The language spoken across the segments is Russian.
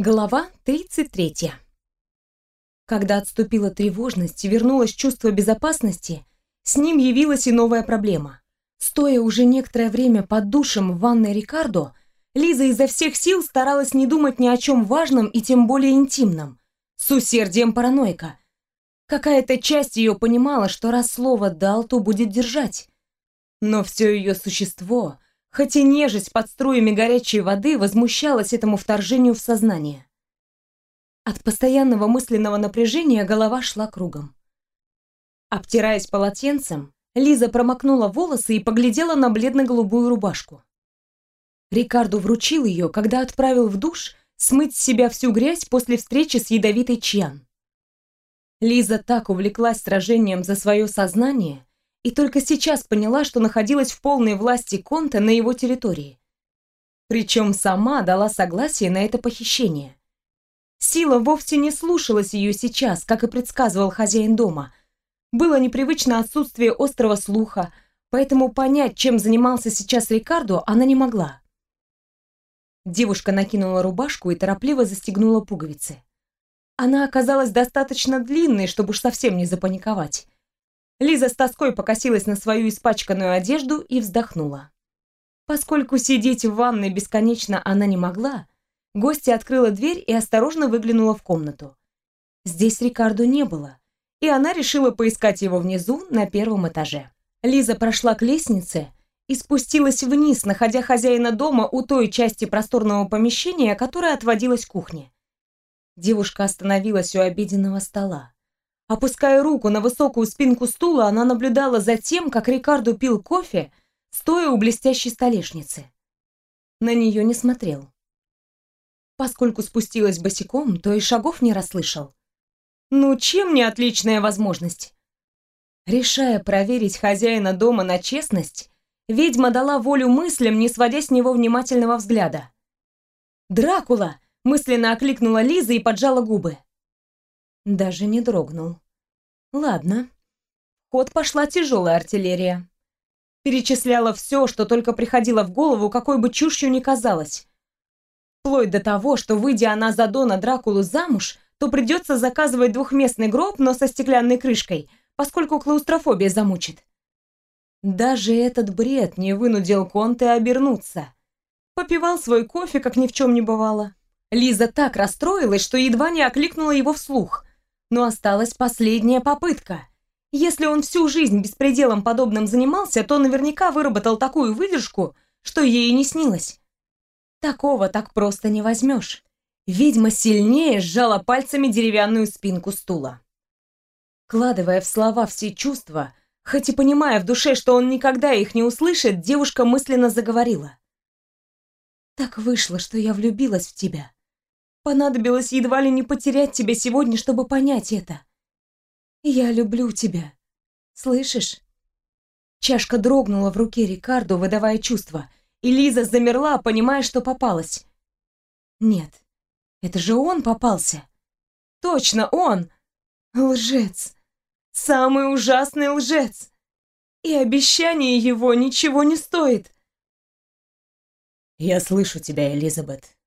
Глава 33. Когда отступила тревожность и вернулось чувство безопасности, с ним явилась и новая проблема. Стоя уже некоторое время под душем в ванной Рикардо, Лиза изо всех сил старалась не думать ни о чем важном и тем более интимном, с усердием параноика. Какая-то часть ее понимала, что раз слово дал, то будет держать. Но все ее существо хоть и нежесть под струями горячей воды возмущалась этому вторжению в сознание. От постоянного мысленного напряжения голова шла кругом. Обтираясь полотенцем, Лиза промокнула волосы и поглядела на бледно-голубую рубашку. Рикарду вручил ее, когда отправил в душ смыть с себя всю грязь после встречи с ядовитой Чьян. Лиза так увлеклась сражением за свое сознание, и только сейчас поняла, что находилась в полной власти Конта на его территории. Причем сама дала согласие на это похищение. Сила вовсе не слушалась ее сейчас, как и предсказывал хозяин дома. Было непривычно отсутствие острого слуха, поэтому понять, чем занимался сейчас Рикардо, она не могла. Девушка накинула рубашку и торопливо застегнула пуговицы. Она оказалась достаточно длинной, чтобы уж совсем не запаниковать. Лиза с тоской покосилась на свою испачканную одежду и вздохнула. Поскольку сидеть в ванной бесконечно она не могла, гостья открыла дверь и осторожно выглянула в комнату. Здесь Рикардо не было, и она решила поискать его внизу, на первом этаже. Лиза прошла к лестнице и спустилась вниз, находя хозяина дома у той части просторного помещения, которая отводилась кухне. Девушка остановилась у обеденного стола. Опуская руку на высокую спинку стула, она наблюдала за тем, как Рикардо пил кофе, стоя у блестящей столешницы. На нее не смотрел. Поскольку спустилась босиком, то и шагов не расслышал. Ну, чем не отличная возможность? Решая проверить хозяина дома на честность, ведьма дала волю мыслям, не сводя с него внимательного взгляда. «Дракула!» — мысленно окликнула Лиза и поджала губы. Даже не дрогнул. Ладно. Ход пошла тяжелая артиллерия. Перечисляла все, что только приходило в голову, какой бы чушью ни казалось. Вплоть до того, что, выйдя она за Дона Дракулу замуж, то придется заказывать двухместный гроб, но со стеклянной крышкой, поскольку клаустрофобия замучит. Даже этот бред не вынудил Конте обернуться. Попивал свой кофе, как ни в чем не бывало. Лиза так расстроилась, что едва не окликнула его вслух. Но осталась последняя попытка. Если он всю жизнь беспределом подобным занимался, то наверняка выработал такую выдержку, что ей и не снилось. Такого так просто не возьмешь. Ведьма сильнее сжала пальцами деревянную спинку стула. Кладывая в слова все чувства, хоть и понимая в душе, что он никогда их не услышит, девушка мысленно заговорила. «Так вышло, что я влюбилась в тебя. Понадобилось едва ли не потерять тебя сегодня, чтобы понять это. Я люблю тебя. Слышишь? Чашка дрогнула в руке Рикардо, выдавая чувства, и Лиза замерла, понимая, что попалась. Нет, это же он попался. Точно он! Лжец! Самый ужасный лжец! И обещание его ничего не стоит. «Я слышу тебя, Элизабет»,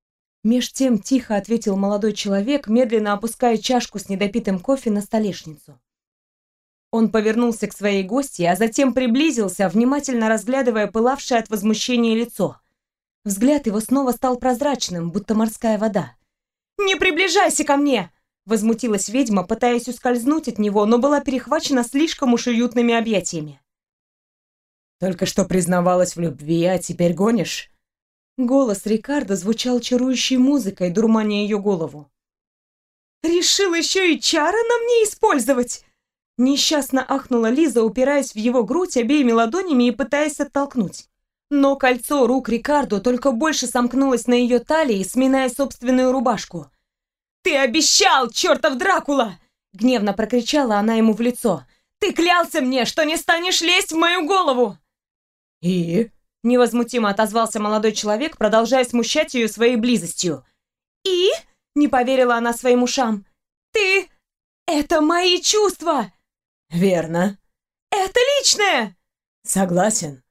Меж тем тихо ответил молодой человек, медленно опуская чашку с недопитым кофе на столешницу. Он повернулся к своей гости, а затем приблизился, внимательно разглядывая пылавшее от возмущения лицо. Взгляд его снова стал прозрачным, будто морская вода. «Не приближайся ко мне!» Возмутилась ведьма, пытаясь ускользнуть от него, но была перехвачена слишком уж уютными объятиями. «Только что признавалась в любви, а теперь гонишь?» Голос Рикардо звучал чарующей музыкой, дурманя ее голову. «Решил еще и чары на мне использовать!» Несчастно ахнула Лиза, упираясь в его грудь обеими ладонями и пытаясь оттолкнуть. Но кольцо рук Рикардо только больше сомкнулось на ее талии, сминая собственную рубашку. «Ты обещал, чертов Дракула!» Гневно прокричала она ему в лицо. «Ты клялся мне, что не станешь лезть в мою голову!» «И?» Невозмутимо отозвался молодой человек, продолжая смущать ее своей близостью. «И?» — не поверила она своим ушам. «Ты... это мои чувства!» «Верно». «Это личное!» «Согласен».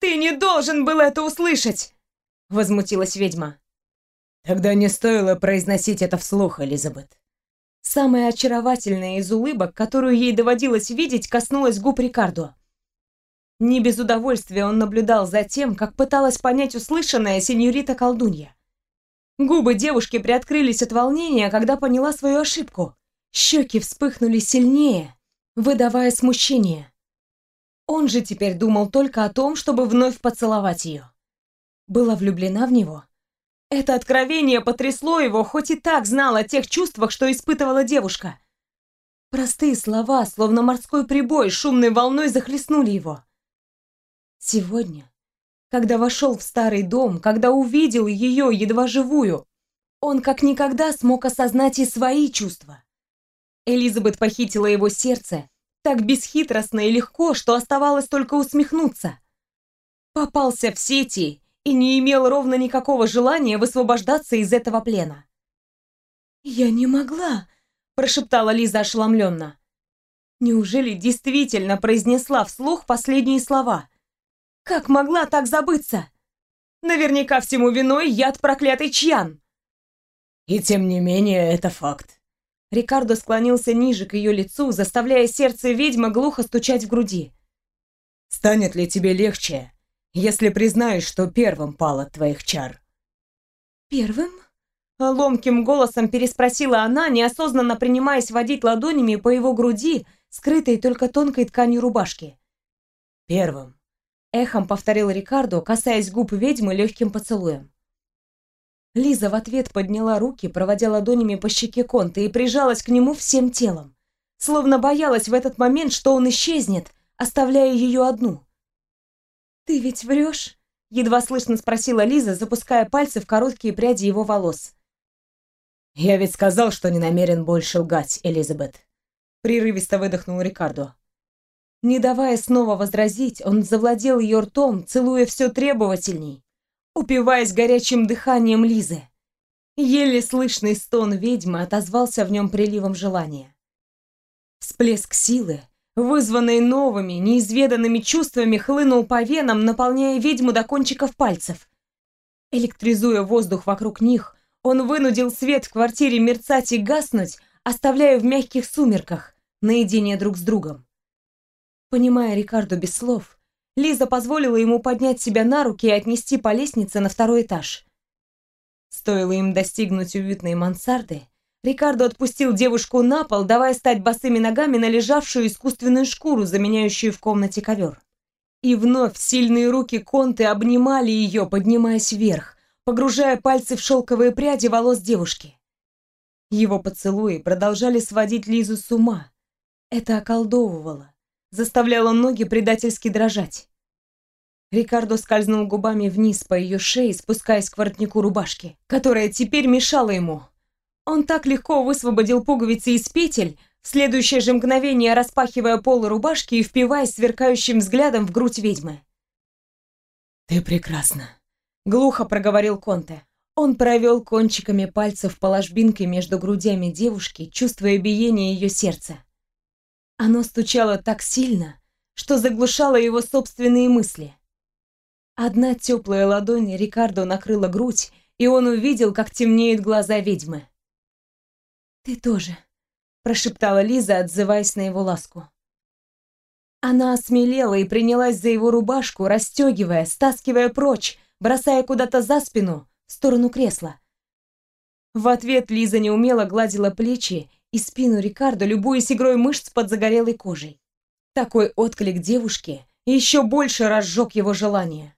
«Ты не должен был это услышать!» — возмутилась ведьма. Тогда не стоило произносить это вслух, Элизабет. Самая очаровательная из улыбок, которую ей доводилось видеть, коснулась губ Рикардо. Не без удовольствия он наблюдал за тем, как пыталась понять услышанное сеньорита-колдунья. Губы девушки приоткрылись от волнения, когда поняла свою ошибку. Щеки вспыхнули сильнее, выдавая смущение. Он же теперь думал только о том, чтобы вновь поцеловать ее. Была влюблена в него. Это откровение потрясло его, хоть и так знал о тех чувствах, что испытывала девушка. Простые слова, словно морской прибой, шумной волной захлестнули его. Сегодня, когда вошел в старый дом, когда увидел ее едва живую, он как никогда смог осознать и свои чувства. Элизабет похитила его сердце так бесхитростно и легко, что оставалось только усмехнуться. Попался в сети и не имел ровно никакого желания высвобождаться из этого плена. «Я не могла», — прошептала Лиза ошеломленно. Неужели действительно произнесла вслух последние слова? Как могла так забыться? Наверняка всему виной яд проклятый Чьян. И тем не менее, это факт. Рикардо склонился ниже к ее лицу, заставляя сердце ведьмы глухо стучать в груди. «Станет ли тебе легче, если признаешь, что первым пал от твоих чар. Первым? Ломким голосом переспросила она, неосознанно принимаясь водить ладонями по его груди, скрытой только тонкой тканью рубашки. Первым. Эхом повторил Рикардо, касаясь губ ведьмы легким поцелуем. Лиза в ответ подняла руки, проводя ладонями по щеке Конта и прижалась к нему всем телом, словно боялась в этот момент, что он исчезнет, оставляя ее одну. «Ты ведь врешь?» — едва слышно спросила Лиза, запуская пальцы в короткие пряди его волос. «Я ведь сказал, что не намерен больше лгать, Элизабет», — прерывисто выдохнул Рикардо. Не давая снова возразить, он завладел ее ртом, целуя все требовательней, упиваясь горячим дыханием Лизы. Еле слышный стон ведьмы отозвался в нем приливом желания. Всплеск силы, вызванный новыми, неизведанными чувствами, хлынул по венам, наполняя ведьму до кончиков пальцев. Электризуя воздух вокруг них, он вынудил свет в квартире мерцать и гаснуть, оставляя в мягких сумерках, наедине друг с другом. Понимая Рикарду без слов, Лиза позволила ему поднять себя на руки и отнести по лестнице на второй этаж. Стоило им достигнуть уютной мансарды, Рикардо отпустил девушку на пол, давая стать босыми ногами на лежавшую искусственную шкуру, заменяющую в комнате ковер. И вновь сильные руки Конты обнимали ее, поднимаясь вверх, погружая пальцы в шелковые пряди волос девушки. Его поцелуи продолжали сводить Лизу с ума. Это околдовывало, заставляло ноги предательски дрожать. Рикардо скользнул губами вниз по ее шее, спускаясь к воротнику рубашки, которая теперь мешала ему, он так легко высвободил пуговицы из петель, в следующее же мгновение распахивая полы рубашки и впиваясь сверкающим взглядом в грудь ведьмы. «Ты прекрасна», — глухо проговорил Конте. Он провел кончиками пальцев по ложбинке между грудями девушки, чувствуя биение ее сердца. Оно стучало так сильно, что заглушало его собственные мысли. Одна теплая ладонь Рикардо накрыла грудь, и он увидел, как темнеют глаза ведьмы. «Ты тоже», — прошептала Лиза, отзываясь на его ласку. Она осмелела и принялась за его рубашку, расстегивая, стаскивая прочь, бросая куда-то за спину, в сторону кресла. В ответ Лиза неумело гладила плечи и спину Рикардо, любуясь игрой мышц под загорелой кожей. Такой отклик девушки еще больше разжег его желание.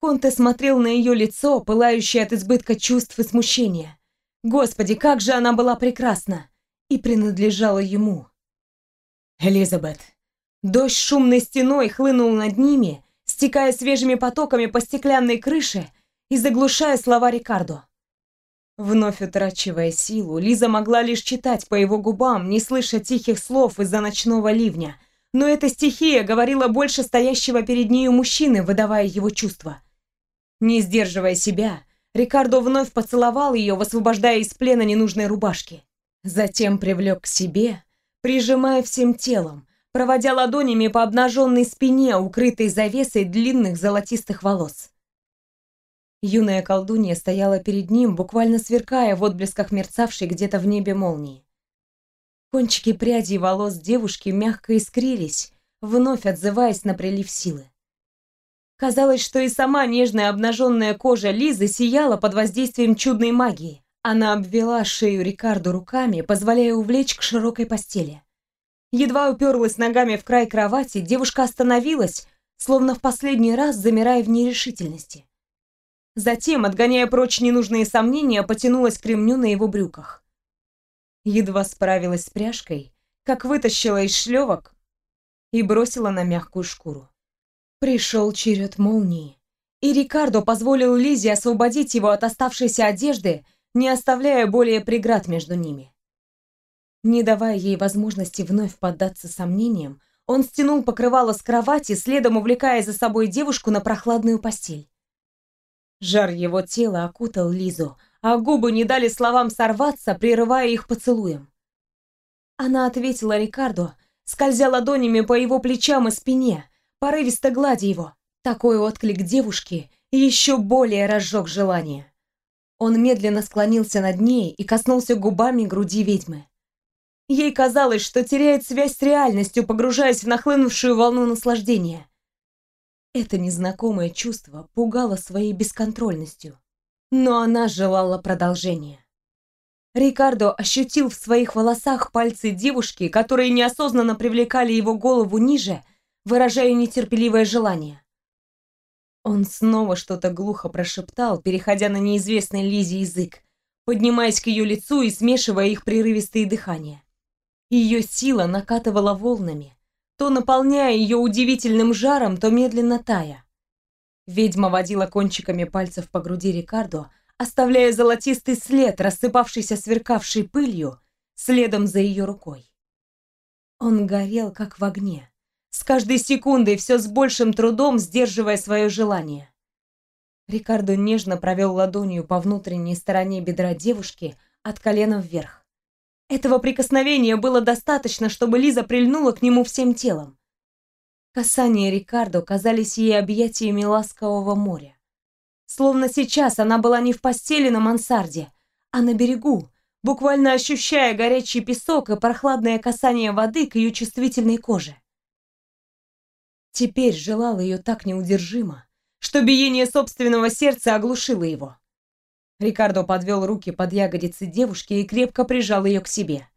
Конте смотрел на ее лицо, пылающее от избытка чувств и смущения. Господи, как же она была прекрасна! И принадлежала ему. Элизабет. Дождь шумной стеной хлынул над ними, стекая свежими потоками по стеклянной крыше и заглушая слова Рикардо. Вновь утрачивая силу, Лиза могла лишь читать по его губам, не слыша тихих слов из-за ночного ливня. Но эта стихия говорила больше стоящего перед нею мужчины, выдавая его чувства. Не сдерживая себя, Рикардо вновь поцеловал ее, высвобождая из плена ненужной рубашки. Затем привлек к себе, прижимая всем телом, проводя ладонями по обнаженной спине, укрытой завесой длинных золотистых волос. Юная колдунья стояла перед ним, буквально сверкая в отблесках мерцавшей где-то в небе молнии. Кончики прядей волос девушки мягко искрились, вновь отзываясь на прилив силы. Казалось, что и сама нежная обнаженная кожа Лизы сияла под воздействием чудной магии. Она обвела шею Рикарду руками, позволяя увлечь к широкой постели. Едва уперлась ногами в край кровати, девушка остановилась, словно в последний раз замирая в нерешительности. Затем, отгоняя прочь ненужные сомнения, потянулась к ремню на его брюках. Едва справилась с пряжкой, как вытащила из шлевок и бросила на мягкую шкуру. Пришел черед молнии, и Рикардо позволил Лизе освободить его от оставшейся одежды, не оставляя более преград между ними. Не давая ей возможности вновь поддаться сомнениям, он стянул покрывало с кровати, следом увлекая за собой девушку на прохладную постель. Жар его тела окутал Лизу, а губы не дали словам сорваться, прерывая их поцелуем. Она ответила Рикардо, скользя ладонями по его плечам и спине, порывисто гладя его. Такой отклик девушки еще более разжег желание. Он медленно склонился над ней и коснулся губами груди ведьмы. Ей казалось, что теряет связь с реальностью, погружаясь в нахлынувшую волну наслаждения. Это незнакомое чувство пугало своей бесконтрольностью, но она желала продолжения. Рикардо ощутил в своих волосах пальцы девушки, которые неосознанно привлекали его голову ниже, выражая нетерпеливое желание. Он снова что-то глухо прошептал, переходя на неизвестный Лизе язык, поднимаясь к ее лицу и смешивая их прерывистые дыхания. Ее сила накатывала волнами, то наполняя ее удивительным жаром, то медленно тая. Ведьма водила кончиками пальцев по груди Рикардо, оставляя золотистый след, рассыпавшийся сверкавшей пылью, следом за ее рукой. Он горел, как в огне, с каждой секундой все с большим трудом сдерживая свое желание. Рикардо нежно провел ладонью по внутренней стороне бедра девушки от колена вверх. Этого прикосновения было достаточно, чтобы Лиза прильнула к нему всем телом. Касания Рикардо казались ей объятиями ласкового моря. Словно сейчас она была не в постели на мансарде, а на берегу, буквально ощущая горячий песок и прохладное касание воды к ее чувствительной коже. Теперь желал ее так неудержимо, что биение собственного сердца оглушило его. Рикардо подвел руки под ягодицы девушки и крепко прижал ее к себе.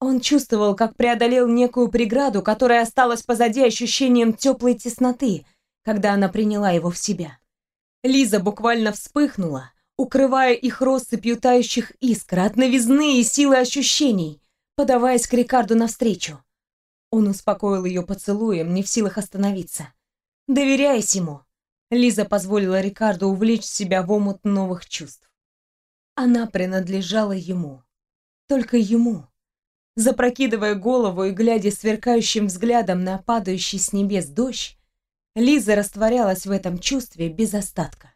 Он чувствовал, как преодолел некую преграду, которая осталась позади ощущением теплой тесноты, когда она приняла его в себя. Лиза буквально вспыхнула, укрывая их россыпью тающих искр от новизны и силы ощущений, подаваясь к Рикарду навстречу. Он успокоил ее поцелуем, не в силах остановиться. Доверяясь ему, Лиза позволила Рикарду увлечь себя в омут новых чувств. Она принадлежала ему. Только ему. Запрокидывая голову и глядя сверкающим взглядом на падающий с небес дождь, Лиза растворялась в этом чувстве без остатка.